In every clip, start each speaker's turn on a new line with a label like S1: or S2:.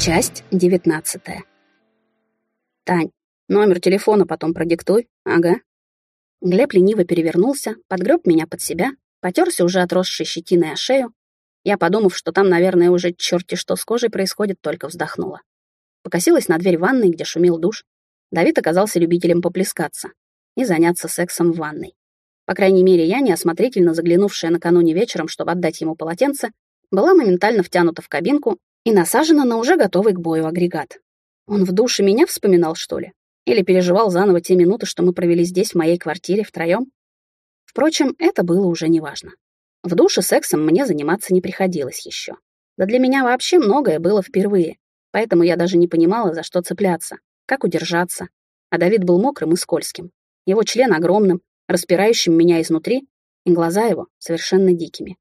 S1: Часть девятнадцатая. Тань, номер телефона потом продиктуй. Ага. Глеб лениво перевернулся, подгреб меня под себя, потерся уже отросшей щетиной о шею. Я, подумав, что там, наверное, уже черти что с кожей происходит, только вздохнула. Покосилась на дверь ванной, где шумел душ. Давид оказался любителем поплескаться и заняться сексом в ванной. По крайней мере, я, неосмотрительно заглянувшая накануне вечером, чтобы отдать ему полотенце, была моментально втянута в кабинку и насажена на уже готовый к бою агрегат. Он в душе меня вспоминал, что ли? Или переживал заново те минуты, что мы провели здесь, в моей квартире, втроем? Впрочем, это было уже неважно. В душе сексом мне заниматься не приходилось еще. Да для меня вообще многое было впервые, поэтому я даже не понимала, за что цепляться, как удержаться. А Давид был мокрым и скользким. Его член огромным, распирающим меня изнутри, и глаза его совершенно дикими.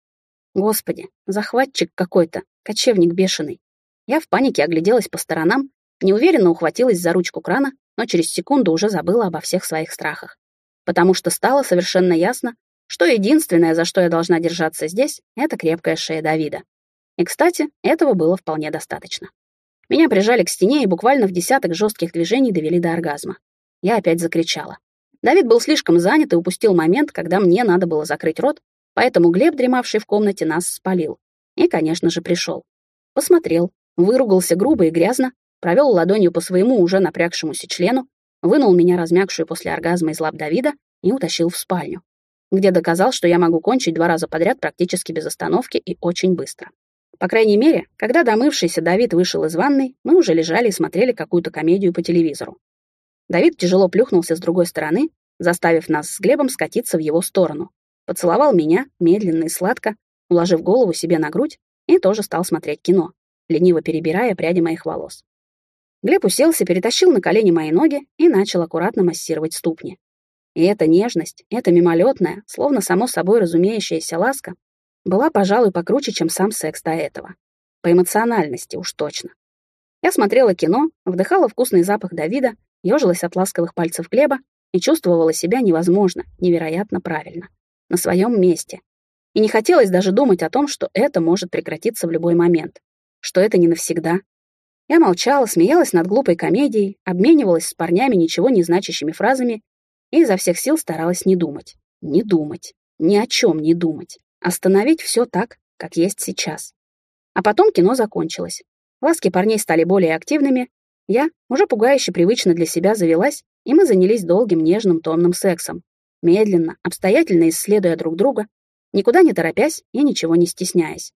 S1: Господи, захватчик какой-то, кочевник бешеный. Я в панике огляделась по сторонам, неуверенно ухватилась за ручку крана, но через секунду уже забыла обо всех своих страхах. Потому что стало совершенно ясно, что единственное, за что я должна держаться здесь, это крепкая шея Давида. И, кстати, этого было вполне достаточно. Меня прижали к стене и буквально в десяток жестких движений довели до оргазма. Я опять закричала. Давид был слишком занят и упустил момент, когда мне надо было закрыть рот, Поэтому Глеб, дремавший в комнате, нас спалил. И, конечно же, пришел. Посмотрел, выругался грубо и грязно, провел ладонью по своему уже напрягшемуся члену, вынул меня размягшую после оргазма из лап Давида и утащил в спальню, где доказал, что я могу кончить два раза подряд практически без остановки и очень быстро. По крайней мере, когда домывшийся Давид вышел из ванной, мы уже лежали и смотрели какую-то комедию по телевизору. Давид тяжело плюхнулся с другой стороны, заставив нас с Глебом скатиться в его сторону, Поцеловал меня, медленно и сладко, уложив голову себе на грудь, и тоже стал смотреть кино, лениво перебирая пряди моих волос. Глеб уселся, перетащил на колени мои ноги и начал аккуратно массировать ступни. И эта нежность, эта мимолетная, словно само собой разумеющаяся ласка, была, пожалуй, покруче, чем сам секс до этого. По эмоциональности уж точно. Я смотрела кино, вдыхала вкусный запах Давида, ежилась от ласковых пальцев Глеба и чувствовала себя невозможно, невероятно правильно на своем месте. И не хотелось даже думать о том, что это может прекратиться в любой момент, что это не навсегда. Я молчала, смеялась над глупой комедией, обменивалась с парнями ничего не значащими фразами и изо всех сил старалась не думать. Не думать. Ни о чем не думать. Остановить все так, как есть сейчас. А потом кино закончилось. Ласки парней стали более активными, я, уже пугающе привычно для себя, завелась, и мы занялись долгим нежным томным сексом, медленно, обстоятельно исследуя друг друга, никуда не торопясь и ничего не стесняясь.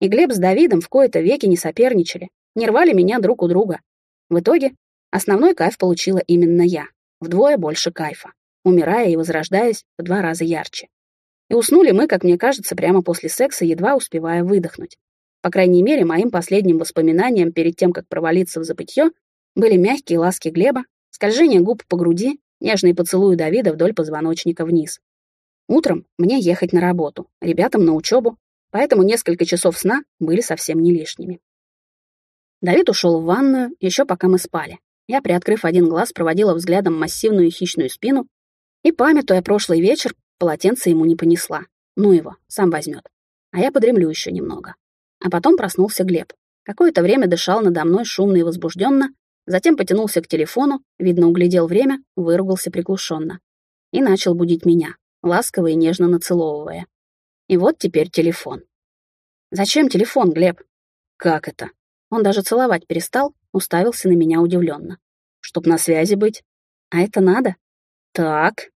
S1: И Глеб с Давидом в кои-то веки не соперничали, не рвали меня друг у друга. В итоге основной кайф получила именно я, вдвое больше кайфа, умирая и возрождаясь в два раза ярче. И уснули мы, как мне кажется, прямо после секса, едва успевая выдохнуть. По крайней мере, моим последним воспоминанием перед тем, как провалиться в забытье, были мягкие ласки Глеба, скольжение губ по груди нежные поцелуи Давида вдоль позвоночника вниз. Утром мне ехать на работу, ребятам на учебу, поэтому несколько часов сна были совсем не лишними. Давид ушел в ванную, еще пока мы спали. Я, приоткрыв один глаз, проводила взглядом массивную хищную спину и, памятуя прошлый вечер, полотенце ему не понесла. Ну его, сам возьмет. А я подремлю еще немного. А потом проснулся Глеб. Какое-то время дышал надо мной шумно и возбужденно, Затем потянулся к телефону, видно, углядел время, выругался приглушенно. И начал будить меня, ласково и нежно нацеловывая. И вот теперь телефон. «Зачем телефон, Глеб?» «Как это?» Он даже целовать перестал, уставился на меня удивленно. «Чтоб на связи быть. А это надо?» «Так».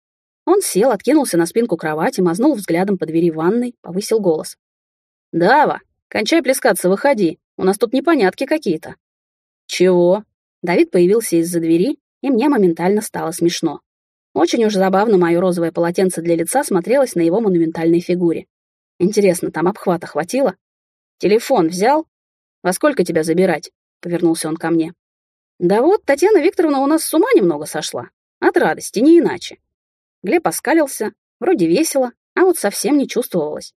S1: Он сел, откинулся на спинку кровати, мазнул взглядом по двери ванной, повысил голос. «Дава, кончай плескаться, выходи. У нас тут непонятки какие-то». «Чего?» Давид появился из-за двери, и мне моментально стало смешно. Очень уж забавно мое розовое полотенце для лица смотрелось на его монументальной фигуре. Интересно, там обхвата хватило? Телефон взял? Во сколько тебя забирать? Повернулся он ко мне. Да вот, Татьяна Викторовна у нас с ума немного сошла. От радости, не иначе. Глеб оскалился, вроде весело, а вот совсем не чувствовалось.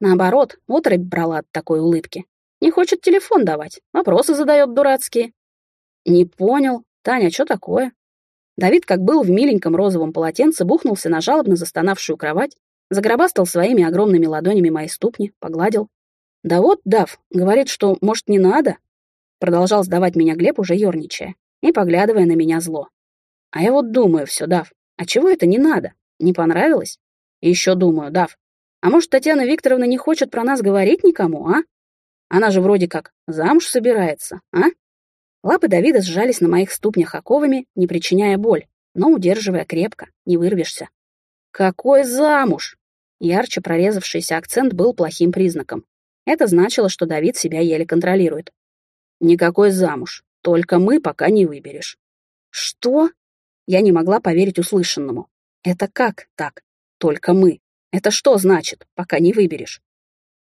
S1: Наоборот, отрыбь брала от такой улыбки. Не хочет телефон давать, вопросы задает дурацкие. «Не понял. Таня, что такое?» Давид, как был в миленьком розовом полотенце, бухнулся на жалобно застонавшую кровать, загробастал своими огромными ладонями мои ступни, погладил. «Да вот, Дав, говорит, что, может, не надо?» Продолжал сдавать меня Глеб, уже ерничая, и поглядывая на меня зло. А я вот думаю все, Дав, а чего это не надо? Не понравилось? И еще думаю, Дав, а может, Татьяна Викторовна не хочет про нас говорить никому, а? Она же вроде как замуж собирается, а? Лапы Давида сжались на моих ступнях оковами, не причиняя боль, но удерживая крепко, не вырвешься. «Какой замуж?» Ярче прорезавшийся акцент был плохим признаком. Это значило, что Давид себя еле контролирует. «Никакой замуж, только мы пока не выберешь». «Что?» Я не могла поверить услышанному. «Это как так? Только мы. Это что значит, пока не выберешь?»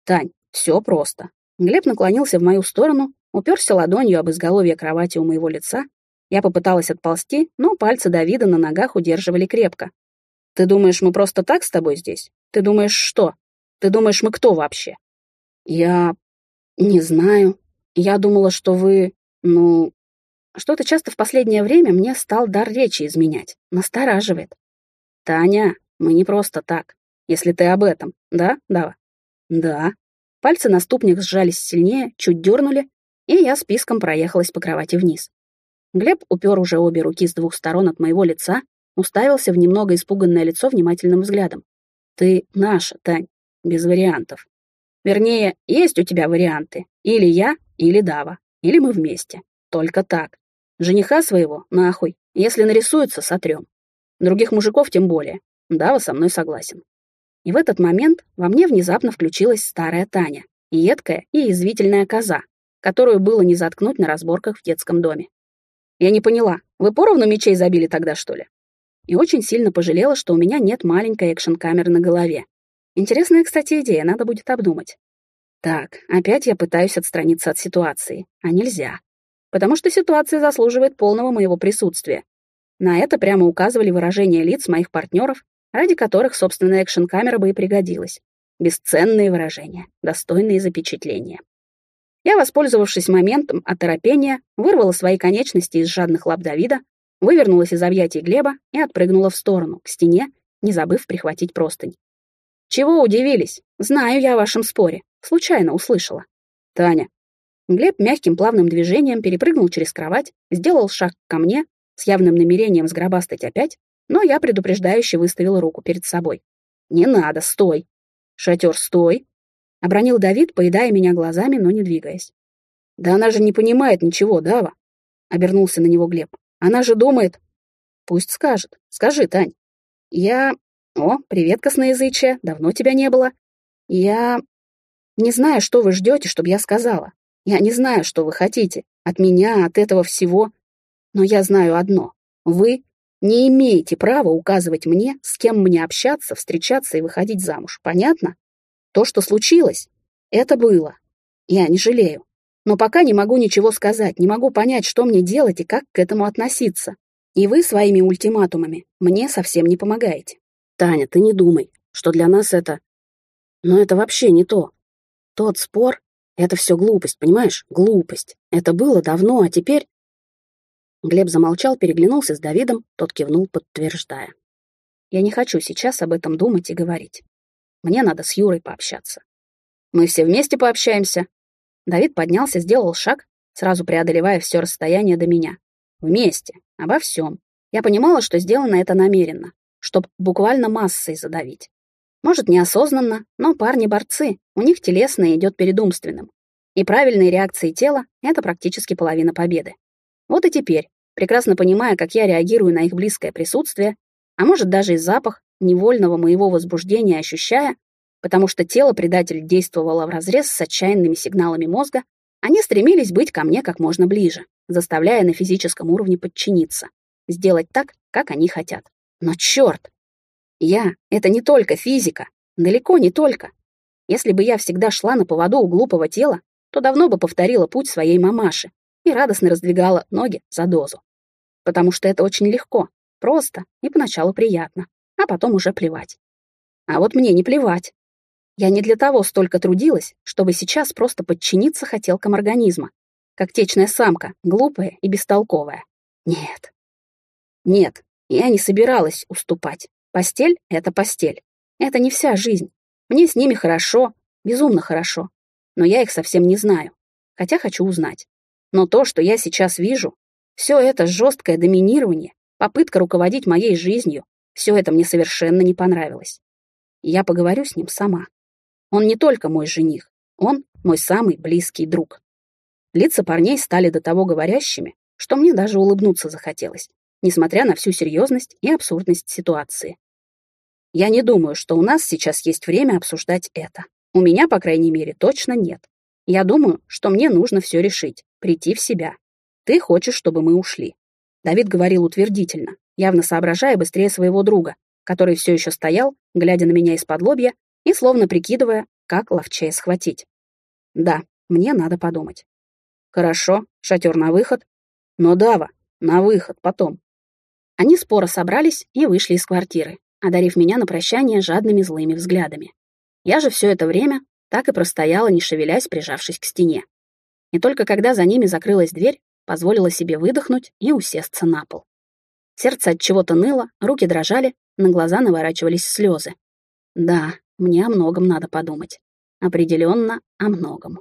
S1: «Тань, все просто». Глеб наклонился в мою сторону, уперся ладонью об изголовье кровати у моего лица. Я попыталась отползти, но пальцы Давида на ногах удерживали крепко. «Ты думаешь, мы просто так с тобой здесь? Ты думаешь, что? Ты думаешь, мы кто вообще?» «Я... не знаю. Я думала, что вы... ну... Что-то часто в последнее время мне стал дар речи изменять. Настораживает. Таня, мы не просто так. Если ты об этом, да, Дава? Да. Пальцы на ступнях сжались сильнее, чуть дернули, и я списком проехалась по кровати вниз. Глеб упер уже обе руки с двух сторон от моего лица, уставился в немного испуганное лицо внимательным взглядом. «Ты наша, Тань, без вариантов. Вернее, есть у тебя варианты. Или я, или Дава, или мы вместе. Только так. Жениха своего, нахуй. Если нарисуется, сотрем. Других мужиков тем более. Дава со мной согласен. И в этот момент во мне внезапно включилась старая Таня, едкая и язвительная коза, которую было не заткнуть на разборках в детском доме. Я не поняла, вы поровну мечей забили тогда, что ли? И очень сильно пожалела, что у меня нет маленькой экшн-камеры на голове. Интересная, кстати, идея, надо будет обдумать. Так, опять я пытаюсь отстраниться от ситуации, а нельзя потому что ситуация заслуживает полного моего присутствия. На это прямо указывали выражения лиц моих партнеров, ради которых, собственно, экшн-камера бы и пригодилась. Бесценные выражения, достойные запечатления. Я, воспользовавшись моментом оторопения, вырвала свои конечности из жадных лап Давида, вывернулась из объятий Глеба и отпрыгнула в сторону, к стене, не забыв прихватить простынь. «Чего удивились? Знаю я о вашем споре. Случайно услышала». «Таня, Глеб мягким плавным движением перепрыгнул через кровать, сделал шаг ко мне с явным намерением сгробастать опять, но я предупреждающе выставила руку перед собой. «Не надо, стой!» «Шатер, стой!» — обронил Давид, поедая меня глазами, но не двигаясь. «Да она же не понимает ничего, Дава!» — обернулся на него Глеб. «Она же думает...» «Пусть скажет. Скажи, Тань». «Я... О, привет, косноязычие, давно тебя не было. Я... Не знаю, что вы ждете, чтобы я сказала. Я не знаю, что вы хотите. От меня, от этого всего. Но я знаю одно. Вы не имеете права указывать мне, с кем мне общаться, встречаться и выходить замуж. Понятно? То, что случилось, это было. Я не жалею. Но пока не могу ничего сказать, не могу понять, что мне делать и как к этому относиться. И вы своими ультиматумами мне совсем не помогаете. Таня, ты не думай, что для нас это... Но это вообще не то. Тот спор, это все глупость, понимаешь? Глупость. Это было давно, а теперь... Глеб замолчал, переглянулся с Давидом, тот кивнул, подтверждая. Я не хочу сейчас об этом думать и говорить. Мне надо с Юрой пообщаться. Мы все вместе пообщаемся. Давид поднялся, сделал шаг, сразу преодолевая все расстояние до меня. Вместе, обо всем. Я понимала, что сделано это намеренно, чтобы буквально массой задавить. Может, неосознанно, но парни борцы, у них телесное идет перед умственным. И правильные реакции тела — это практически половина победы. Вот и теперь, прекрасно понимая, как я реагирую на их близкое присутствие, а может даже и запах невольного моего возбуждения ощущая, потому что тело предатель действовало вразрез с отчаянными сигналами мозга, они стремились быть ко мне как можно ближе, заставляя на физическом уровне подчиниться, сделать так, как они хотят. Но черт, я — это не только физика, далеко не только. Если бы я всегда шла на поводу у глупого тела, то давно бы повторила путь своей мамаши и радостно раздвигала ноги за дозу. Потому что это очень легко, просто и поначалу приятно, а потом уже плевать. А вот мне не плевать. Я не для того столько трудилась, чтобы сейчас просто подчиниться хотелкам организма, как течная самка, глупая и бестолковая. Нет. Нет, я не собиралась уступать. Постель — это постель. Это не вся жизнь. Мне с ними хорошо, безумно хорошо. Но я их совсем не знаю. Хотя хочу узнать. Но то, что я сейчас вижу, все это жесткое доминирование, попытка руководить моей жизнью, все это мне совершенно не понравилось. Я поговорю с ним сама. Он не только мой жених, он мой самый близкий друг. Лица парней стали до того говорящими, что мне даже улыбнуться захотелось, несмотря на всю серьезность и абсурдность ситуации. Я не думаю, что у нас сейчас есть время обсуждать это. У меня, по крайней мере, точно нет. Я думаю, что мне нужно все решить, прийти в себя. Ты хочешь, чтобы мы ушли. Давид говорил утвердительно, явно соображая быстрее своего друга, который все еще стоял, глядя на меня из-под лобья и словно прикидывая, как ловчее схватить. Да, мне надо подумать. Хорошо, шатер на выход. Но Дава, на выход потом. Они споро собрались и вышли из квартиры, одарив меня на прощание жадными злыми взглядами. Я же все это время так и простояла, не шевелясь, прижавшись к стене. И только когда за ними закрылась дверь, позволила себе выдохнуть и усесться на пол. Сердце от чего-то ныло, руки дрожали, на глаза наворачивались слезы. Да, мне о многом надо подумать. Определенно о многом.